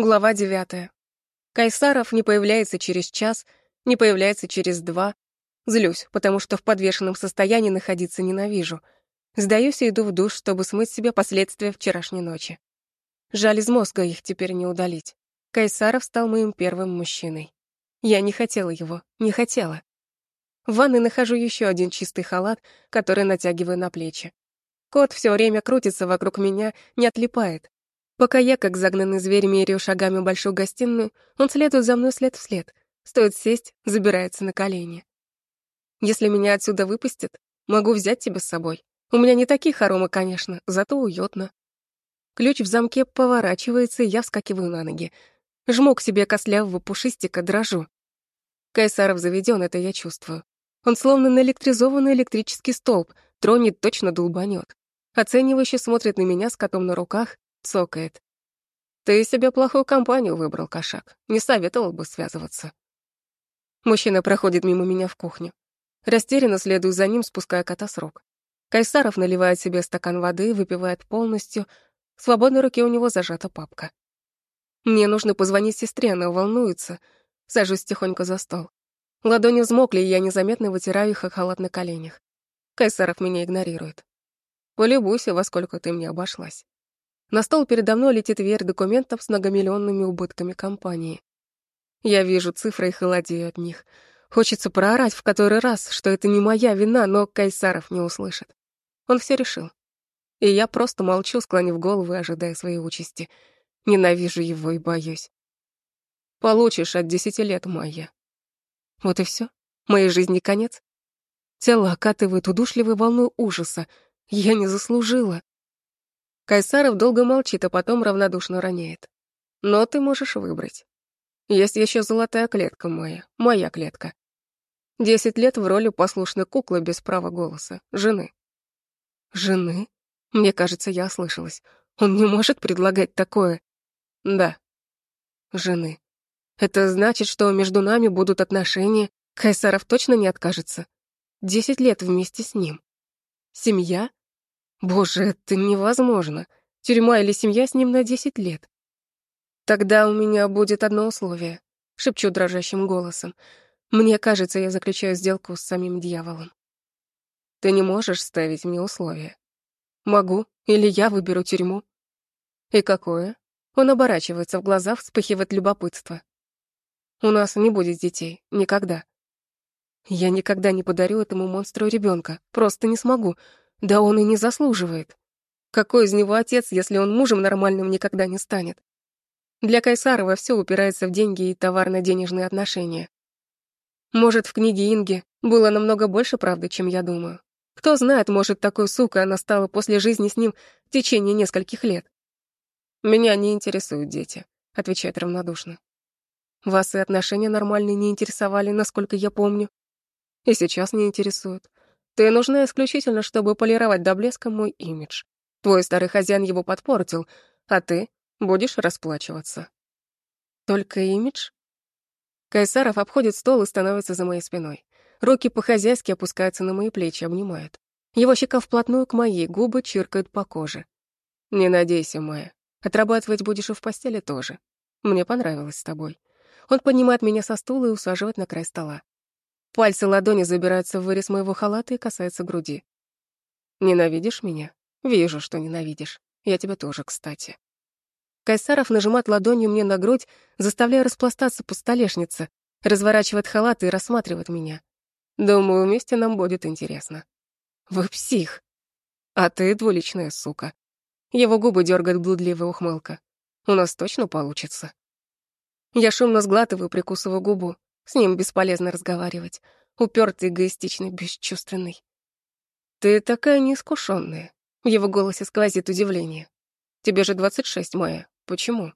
Глава девятая. Кайсаров не появляется через час, не появляется через два. Злюсь, потому что в подвешенном состоянии находиться ненавижу. Сдаюсь и иду в душ, чтобы смыть себе последствия вчерашней ночи. Жаль, из мозга их теперь не удалить. Кайсаров стал моим первым мужчиной. Я не хотела его, не хотела. В ванной нахожу еще один чистый халат, который натягиваю на плечи. Кот все время крутится вокруг меня, не отлипает. Пока я, как загнанный зверь, меряю шагами большую гостиную, он следует за мной след в след. Стоит сесть, забирается на колени. Если меня отсюда выпустят, могу взять тебя с собой. У меня не такие хоромы, конечно, зато уютно. Ключ в замке поворачивается, и я вскакиваю на ноги. Жму к себе костлявого пушистика, дрожу. Кайсаров заведен, это я чувствую. Он словно наэлектризованный электрический столб, тронет, точно долбанет. Оценивающе смотрит на меня с котом на руках, цокает. «Ты себе плохую компанию выбрал, кошак. Не советовал бы связываться». Мужчина проходит мимо меня в кухню. Растерянно следую за ним, спуская кота с рук. Кайсаров наливает себе стакан воды, выпивает полностью. В свободной руке у него зажата папка. Мне нужно позвонить сестре, она волнуется. Сажусь тихонько за стол. Ладони взмокли, и я незаметно вытираю их о халат на коленях. Кайсаров меня игнорирует. Полюбуйся, во сколько ты мне обошлась. На стол передо мной летит веер документов с многомиллионными убытками компании. Я вижу цифры и холодею от них. Хочется проорать в который раз, что это не моя вина, но Кайсаров не услышит. Он все решил. И я просто молчу, склонив голову и ожидая своей участи. Ненавижу его и боюсь. Получишь от десяти лет, моя. Вот и все. Моей жизни конец. Тело окатывает удушливой волной ужаса. Я не заслужила. Кайсаров долго молчит, а потом равнодушно роняет. Но ты можешь выбрать. Есть еще золотая клетка моя, моя клетка. Десять лет в роли послушной куклы без права голоса, жены. Жены? Мне кажется, я ослышалась. Он не может предлагать такое. Да. Жены. Это значит, что между нами будут отношения. Кайсаров точно не откажется. Десять лет вместе с ним. Семья? Боже, это невозможно. Тюрьма или семья с ним на десять лет. Тогда у меня будет одно условие, шепчу дрожащим голосом. Мне кажется, я заключаю сделку с самим дьяволом. Ты не можешь ставить мне условия. Могу, или я выберу тюрьму. И какое? Он оборачивается в глаза, вспыхивает любопытство. У нас не будет детей, никогда. Я никогда не подарю этому монстру ребенка, просто не смогу. Да он и не заслуживает. Какой из него отец, если он мужем нормальным никогда не станет? Для Кайсарова все упирается в деньги и товарно-денежные отношения. Может, в книге Инги было намного больше правды, чем я думаю. Кто знает, может, такой сукой она стала после жизни с ним в течение нескольких лет. «Меня не интересуют дети», — отвечает равнодушно. «Вас и отношения нормальные не интересовали, насколько я помню. И сейчас не интересуют. Ты нужна исключительно, чтобы полировать до блеска мой имидж. Твой старый хозяин его подпортил, а ты будешь расплачиваться. Только имидж? Кайсаров обходит стол и становится за моей спиной. Руки по-хозяйски опускаются на мои плечи, обнимают. Его щека вплотную к моей, губы чиркают по коже. Не надейся, Майя. Отрабатывать будешь и в постели тоже. Мне понравилось с тобой. Он поднимает меня со стула и усаживает на край стола. Пальцы ладони забираются в вырез моего халата и касаются груди. «Ненавидишь меня? Вижу, что ненавидишь. Я тебя тоже, кстати». Кайсаров нажимает ладонью мне на грудь, заставляя распластаться по столешнице, разворачивает халат и рассматривает меня. Думаю, вместе нам будет интересно. Вы псих. А ты двуличная сука. Его губы дергает блудливая ухмылка. У нас точно получится. Я шумно сглатываю, прикусываю губу. С ним бесполезно разговаривать. Упертый, эгоистичный, бесчувственный. «Ты такая неискушенная. В его голосе сквозит удивление. «Тебе же двадцать шесть, Майя. Почему?»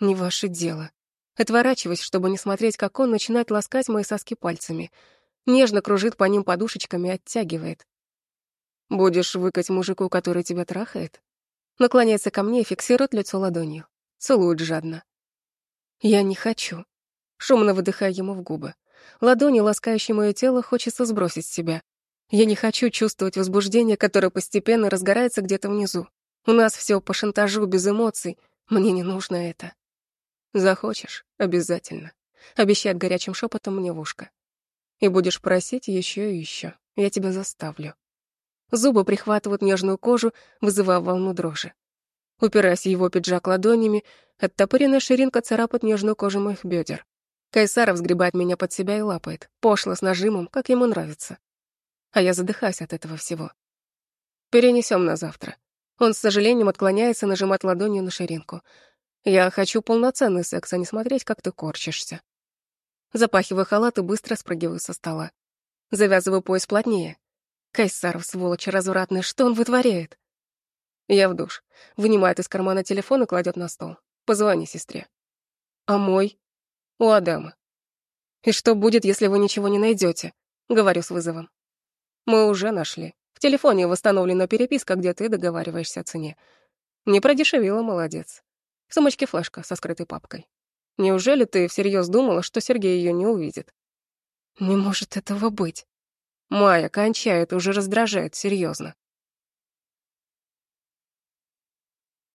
«Не ваше дело». Отворачиваясь, чтобы не смотреть, как он начинает ласкать мои соски пальцами. Нежно кружит по ним подушечками, оттягивает. «Будешь выкать мужику, который тебя трахает?» Наклоняется ко мне и фиксирует лицо ладонью. Целует жадно. «Я не хочу. Шумно выдыхая ему в губы. Ладони, ласкающие мое тело, хочется сбросить с себя. Я не хочу чувствовать возбуждение, которое постепенно разгорается где-то внизу. У нас все по шантажу, без эмоций. Мне не нужно это. Захочешь — обязательно. Обещает горячим шепотом мне в ушко. И будешь просить еще и еще. Я тебя заставлю. Зубы прихватывают нежную кожу, вызывая волну дрожи. Упираясь в его пиджак ладонями, оттопыренная ширинка царапает нежную кожу моих бедер. Кайсаров сгребает меня под себя и лапает, пошло с нажимом, как ему нравится. А я задыхаюсь от этого всего. Перенесем на завтра. Он с сожалением отклоняется, нажимать ладонью на ширинку. Я хочу полноценный секс, а не смотреть, как ты корчишься. Запахиваю халат и быстро спрыгиваю со стола. Завязываю пояс плотнее. Кайсаров, сволочь развратный, что он вытворяет? Я в душ. Вынимает из кармана телефон и кладет на стол. Позвони сестре. А мой? У Адама. И что будет, если вы ничего не найдете? Говорю с вызовом. Мы уже нашли. В телефоне восстановлена переписка, где ты договариваешься о цене. Не продешевила, молодец. В сумочке флешка со скрытой папкой. Неужели ты всерьез думала, что Сергей ее не увидит? Не может этого быть. Майя, кончай, это уже раздражает, серьезно.